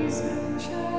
always.